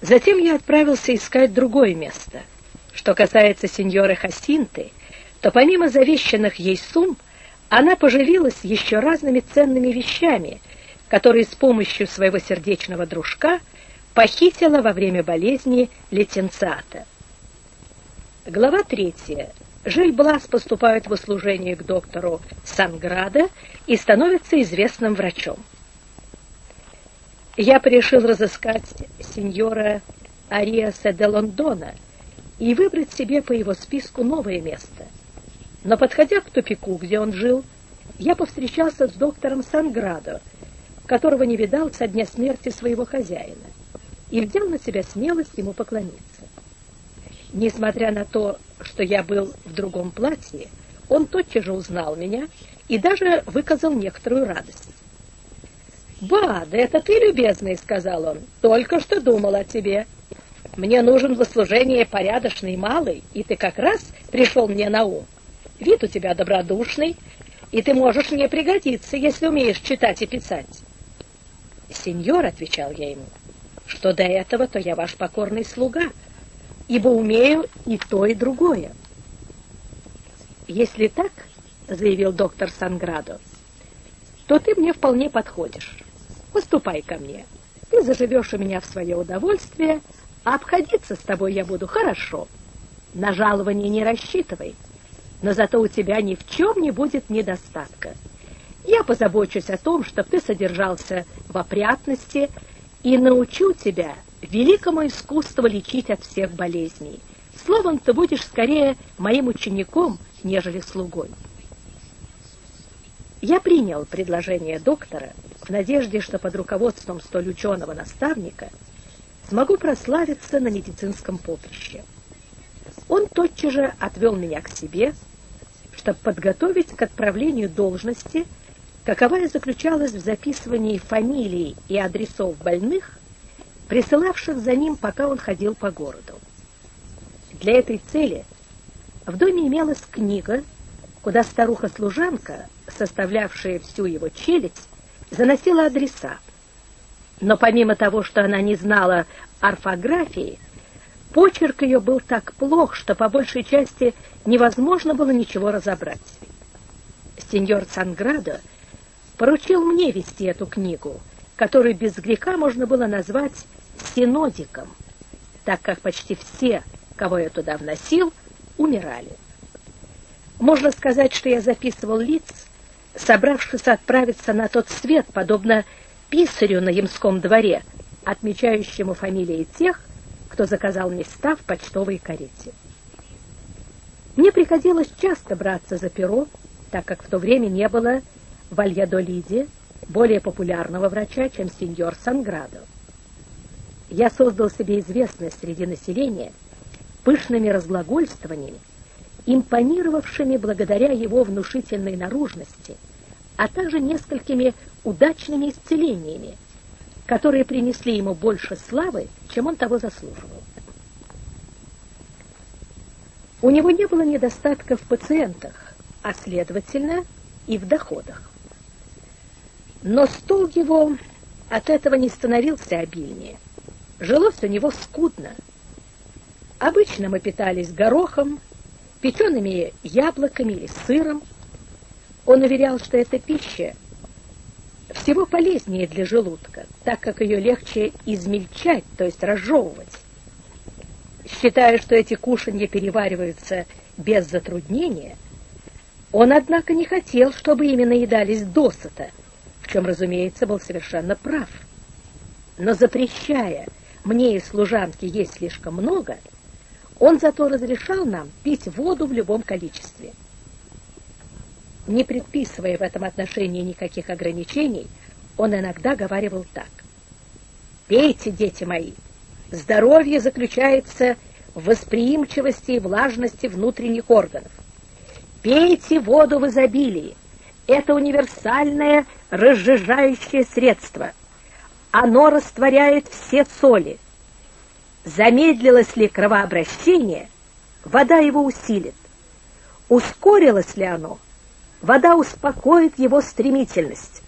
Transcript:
Затем я отправился искать другое место. Что касается сеньоры Хасинты, то помимо завещанных ей сумм, она поживилась еще разными ценными вещами, которые с помощью своего сердечного дружка похитила во время болезни летенциата. Глава третья. Жиль-Блас поступает в услужение к доктору Санграда и становится известным врачом. Я решил разыскать сеньора Ариаса де Лондона и выбрать себе по его списку новое место. Но, подходя к тупику, где он жил, я повстречался с доктором Санградо, которого не видал со дня смерти своего хозяина, и взял на себя смелость ему поклониться. Несмотря на то, что я был в другом платье, он тотчас же узнал меня и даже выказал некоторую радость. «Ба, да это ты, любезный», — сказал он, — «только что думал о тебе. Мне нужен в служение порядочный малый, и ты как раз пришел мне на ум. Вид у тебя добродушный, и ты можешь мне пригодиться, если умеешь читать и писать». «Сеньор», — отвечал я ему, — «что до этого, то я ваш покорный слуга» ибо умею и то, и другое. Если так, заявил доктор Санградо, то ты мне вполне подходишь. Поступай ко мне. Ты заживешь у меня в свое удовольствие, а обходиться с тобой я буду хорошо. На жалование не рассчитывай, но зато у тебя ни в чем не будет недостатка. Я позабочусь о том, чтобы ты содержался в опрятности и научу тебя великому искусству лечить от всех болезней. Словом, ты будешь скорее моим учеником, нежели слугой. Я принял предложение доктора в надежде, что под руководством столь ученого наставника смогу прославиться на медицинском поприще. Он тотчас же отвел меня к себе, чтобы подготовить к отправлению должности, каковая заключалась в записывании фамилий и адресов больных присылавших за ним, пока он ходил по городу. Для этой цели в доме имелась книга, куда старуха-служанка, составлявшая всю его челядь, заносила адреса. Но помимо того, что она не знала орфографии, почерк ее был так плох, что по большей части невозможно было ничего разобрать. Сеньор Санградо поручил мне вести эту книгу, которую без греха можно было назвать синодиком, так как почти все, кого я туда вносил, умирали. Можно сказать, что я записывал лиц, собравшихся отправиться на тот свет, подобно писарю на Ямском дворе, отмечающему фамилии тех, кто заказал места в почтовой карете. Мне приходилось часто браться за перо, так как в то время не было в Альядолиде более популярного врача, чем сеньор Санградо я создал себе известность среди населения пышными разглагольствованиями, импонировавшими благодаря его внушительной наружности, а также несколькими удачными исцелениями, которые принесли ему больше славы, чем он того заслуживал. У него не было недостатка в пациентах, а следовательно и в доходах. Но стол его от этого не становился обильнее. Жилось у него скудно. Обычно мы питались горохом, печеными яблоками или сыром. Он уверял, что эта пища всего полезнее для желудка, так как ее легче измельчать, то есть разжевывать. Считая, что эти кушанья перевариваются без затруднения, он, однако, не хотел, чтобы ими наедались досыта, в чем, разумеется, был совершенно прав. Но запрещая мне и служанке есть слишком много, он зато разрешал нам пить воду в любом количестве. Не предписывая в этом отношении никаких ограничений, он иногда говаривал так. «Пейте, дети мои, здоровье заключается в восприимчивости и влажности внутренних органов. Пейте воду в изобилии. Это универсальное разжижающее средство – оно растворяет все соли. Замедлилось ли кровообращение, вода его усилит. Ускорилось ли оно, вода успокоит его стремительность.